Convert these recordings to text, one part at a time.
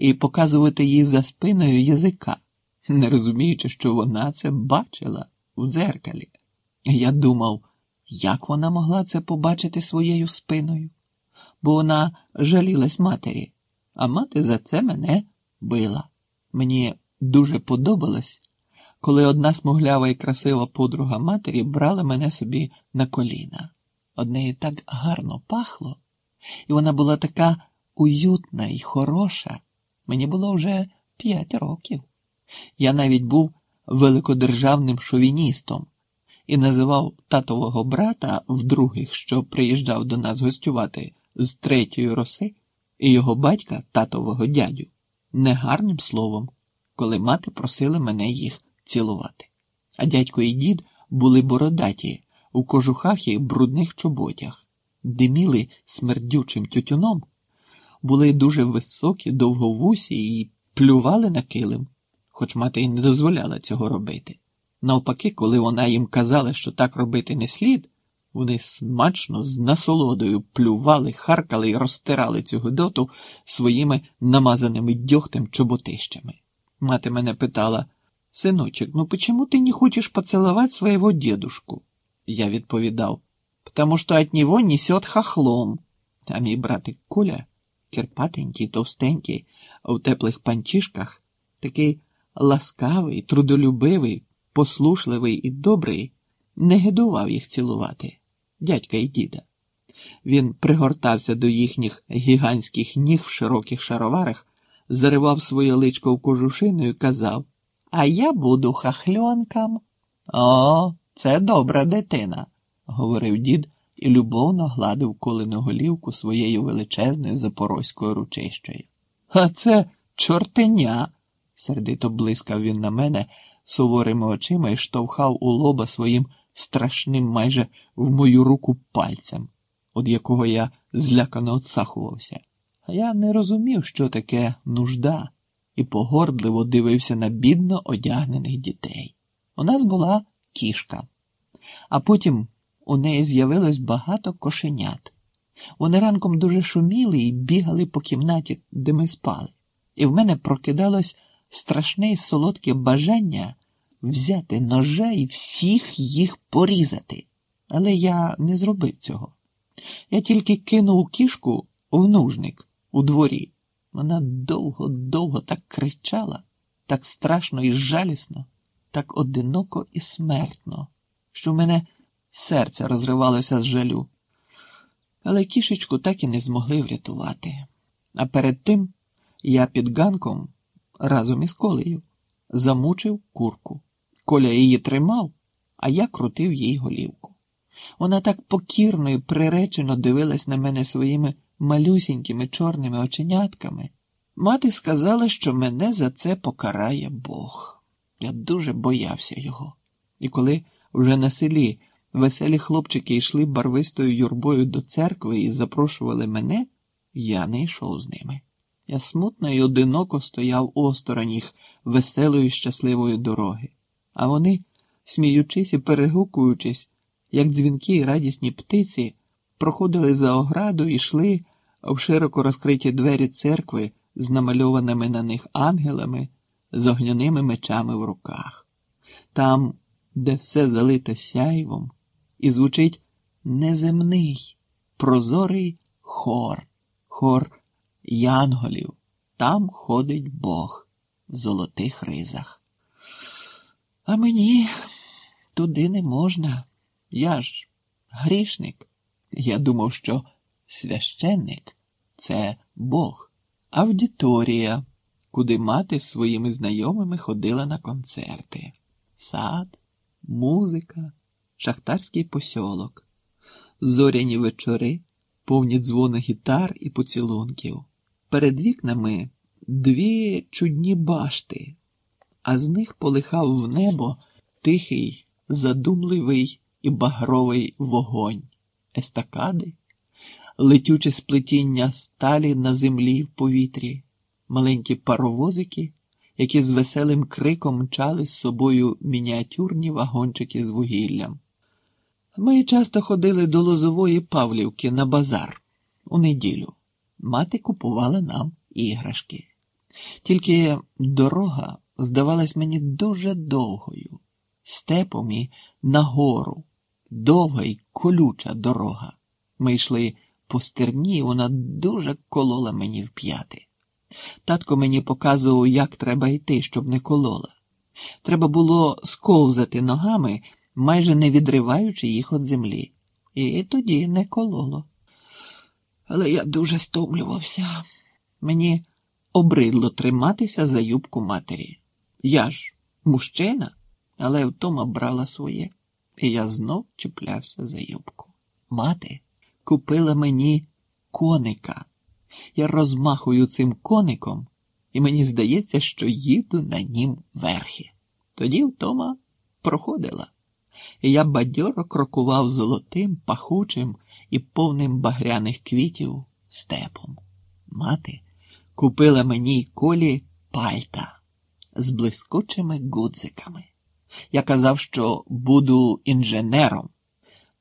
і показувати їй за спиною язика, не розуміючи, що вона це бачила у дзеркалі. Я думав, як вона могла це побачити своєю спиною, бо вона жалілась матері, а мати за це мене била. Мені дуже подобалось, коли одна смуглява і красива подруга матері брала мене собі на коліна. Од неї так гарно пахло, і вона була така уютна і хороша. Мені було вже п'ять років. Я навіть був великодержавним шовіністом і називав татового брата в других, що приїжджав до нас гостювати з третьої роси, і його батька, татового дядю, негарним словом, коли мати просила мене їх цілувати. А дядько і дід були бородаті у кожухах і брудних чоботях, диміли смердючим тютюном, були дуже високі, довговусі і плювали на килим, хоч мати й не дозволяла цього робити. Навпаки, коли вона їм казала, що так робити не слід, вони смачно з насолодою плювали, харкали і розтирали цю гидоту своїми намазаними дьогтем чоботищами. Мати мене питала, синочек, ну почему ты не хочешь поцеловать своего дедушку? Я відповідав, потому что от него несет хохлом. А мій братик Коля, кирпатенький, товстенький, у теплих панчішках, такий ласкавий, трудолюбивий, послушливий і добрий, не гидував їх цілувати, дядька і діда. Він пригортався до їхніх гігантських ніг в широких шароварах, заривав своє личко в кожушину і казав А я буду хахльонкам. О, це добра дитина, говорив дід і любовно гладив колену голівку своєю величезною запорозькою ручищею. А це чортеня, сердито блискав він на мене суворими очима і штовхав у лоба своїм страшним майже в мою руку пальцем, від якого я злякано отсахувався. А я не розумів, що таке нужда, і погордливо дивився на бідно одягнених дітей. У нас була кішка, а потім у неї з'явилось багато кошенят. Вони ранком дуже шуміли і бігали по кімнаті, де ми спали, і в мене прокидалось страшне і солодке бажання взяти ножа і всіх їх порізати. Але я не зробив цього. Я тільки кинув кішку в нужник у дворі. Вона довго-довго так кричала, так страшно і жалісно, так одиноко і смертно, що в мене серце розривалося з жалю. Але кішечку так і не змогли врятувати. А перед тим я під ганком разом із колею замучив курку. Коля її тримав, а я крутив їй голівку. Вона так покірно і приречено дивилась на мене своїми малюсінькими чорними оченятками. Мати сказала, що мене за це покарає Бог. Я дуже боявся його. І коли вже на селі веселі хлопчики йшли барвистою юрбою до церкви і запрошували мене, я не йшов з ними. Я смутно і одиноко стояв осторонь їх веселої щасливої дороги, а вони, сміючись і перегукуючись, як дзвінки й радісні птиці, проходили за ограду і йшли в широко розкриті двері церкви з намальованими на них ангелами з огняними мечами в руках. Там, де все залито сяйвом, і звучить неземний, прозорий хор, хор янголів. Там ходить Бог в золотих ризах. А мені туди не можна. Я ж грішник. Я думав, що священник це Бог, аудиторія, куди мати з своїми знайомими ходила на концерти, сад, музика, шахтарський посьолок, зоряні вечори, повні дзвони гітар і поцілунків. Перед вікнами дві чудні башти, а з них полихав в небо тихий, задумливий і багровий вогонь, естакади, летюче сплетіння сталі на землі в повітрі, маленькі паровозики, які з веселим криком мчали з собою мініатюрні вагончики з вугіллям. Ми часто ходили до Лозової Павлівки на базар у неділю. Мати купувала нам іграшки. Тільки дорога здавалась мені дуже довгою, степом і нагору, довга й колюча дорога. Ми йшли по стерні, і вона дуже колола мені в п'яти. Татко мені показував, як треба йти, щоб не колола. Треба було сковзати ногами, майже не відриваючи їх від землі. І тоді не кололо. Але я дуже стомлювався. Мені обридло триматися за юбку матері. Я ж мужчина, але втома брала своє, і я знов чіплявся за юбку. Мати купила мені коника. Я розмахую цим коником, і мені здається, що їду на нім верхи. Тоді втома проходила, і я бадьоро крокував золотим, пахучим і повним багряних квітів степом. Мати купила мені й колі пальта з блискучими гудзиками. Я казав, що буду інженером,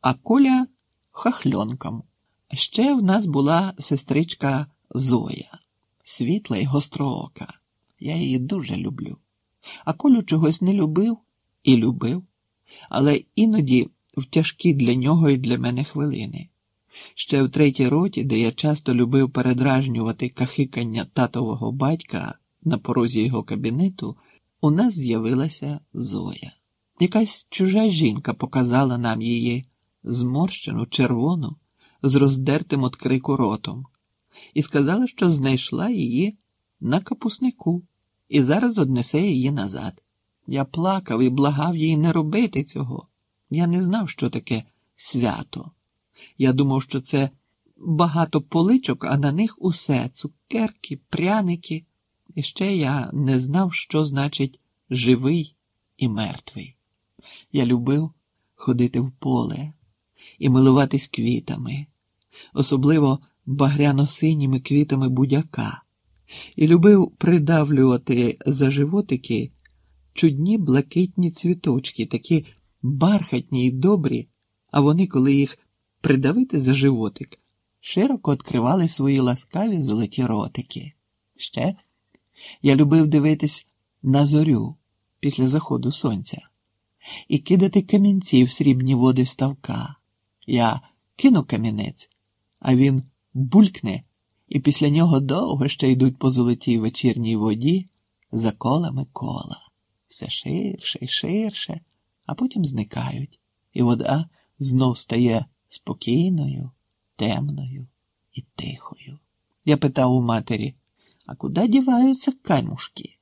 а коля хахльонком. Ще в нас була сестричка Зоя, світла й гостроока. Я її дуже люблю. А колю чогось не любив і любив, але іноді в тяжкі для нього і для мене хвилини. Ще в третій роті, де я часто любив передражнювати кахикання татового батька на порозі його кабінету, у нас з'явилася Зоя. Якась чужа жінка показала нам її зморщену, червону, з роздертим от крику ротом, і сказала, що знайшла її на капуснику і зараз однесе її назад. Я плакав і благав її не робити цього. Я не знав, що таке свято. Я думав, що це багато поличок, а на них усе цукерки, пряники. І ще я не знав, що значить живий і мертвий. Я любив ходити в поле і милуватись квітами, особливо багряно-синіми квітами будяка, і любив придавлювати за животики чудні блакитні цвіточки, такі бархатні й добрі, а вони, коли їх придавити за животик, широко відкривали свої ласкаві золоті ротики. Ще я любив дивитись на зорю після заходу сонця і кидати камінці в срібні води ставка. Я кину камінець, а він булькне, і після нього довго ще йдуть по золотій вечірній воді за колами кола. Все ширше і ширше, а потім зникають, і вода знов стає спокійною, темною і тихою. Я питав у матері, а куди діваються камушки?